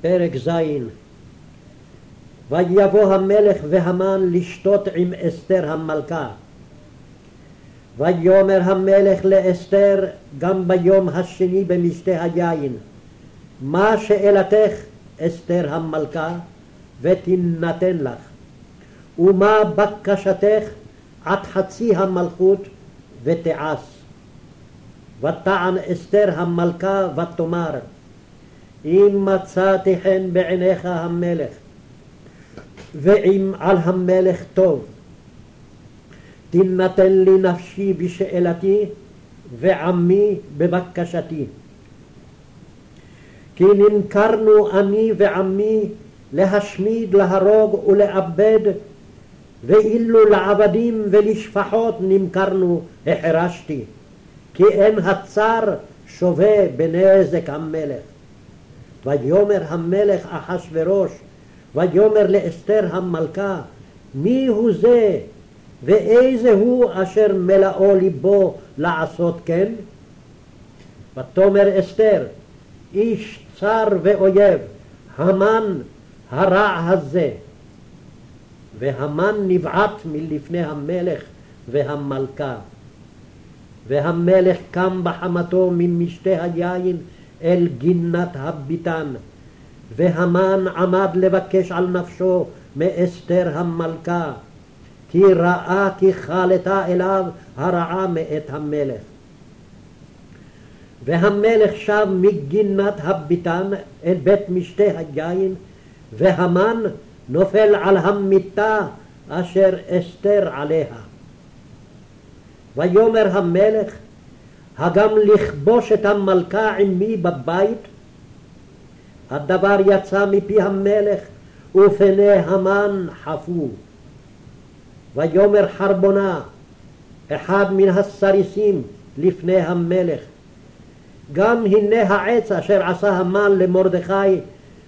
פרק ז' ויבוא המלך והמן לשתות עם אסתר המלכה. ויאמר המלך לאסתר גם ביום השני במשתה היין, מה שאלתך אסתר המלכה ותינתן לך, ומה בקשתך עד חצי המלכות ותעש. ותען אסתר המלכה ותאמר אם מצאתי חן בעיניך המלך ואם על המלך טוב תינתן לי נפשי בשאלתי ועמי בבקשתי כי נמכרנו אני ועמי להשמיד, להרוג ולאבד ואילו לעבדים ולשפחות נמכרנו החרשתי כי אין הצר שווה בנזק המלך. ויאמר המלך אחשורוש, ויאמר לאסתר המלכה, מי הוא זה ואיזה הוא אשר מלאו ליבו לעשות כן? ותאמר אסתר, איש צר ואויב, המן הרע הזה. והמן נבעט מלפני המלך והמלכה. והמלך קם בחמתו ממשתה היין אל גינת הביתן. והמן עמד לבקש על נפשו מאסתר המלכה, כי ראה כי חלתה אליו הרעה מאת המלך. והמלך שב מגינת הביתן אל בית משתה היין, והמן נופל על המיטה אשר אסתר עליה. ויאמר המלך, הגם לכבוש את המלכה עמי בבית? הדבר יצא מפי המלך, ופני המן חפו. ויאמר חרבונה, אחד מן הסריסים לפני המלך, גם הנה העץ אשר עשה המן למרדכי,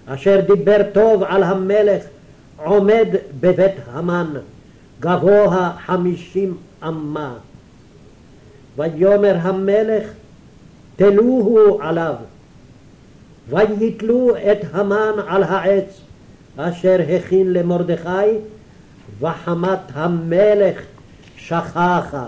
אשר דיבר טוב על המלך, עומד בבית המן, גבוה חמישים אמה. ויאמר המלך תלוהו עליו ויתלו את המן על העץ אשר הכין למרדכי וחמת המלך שככה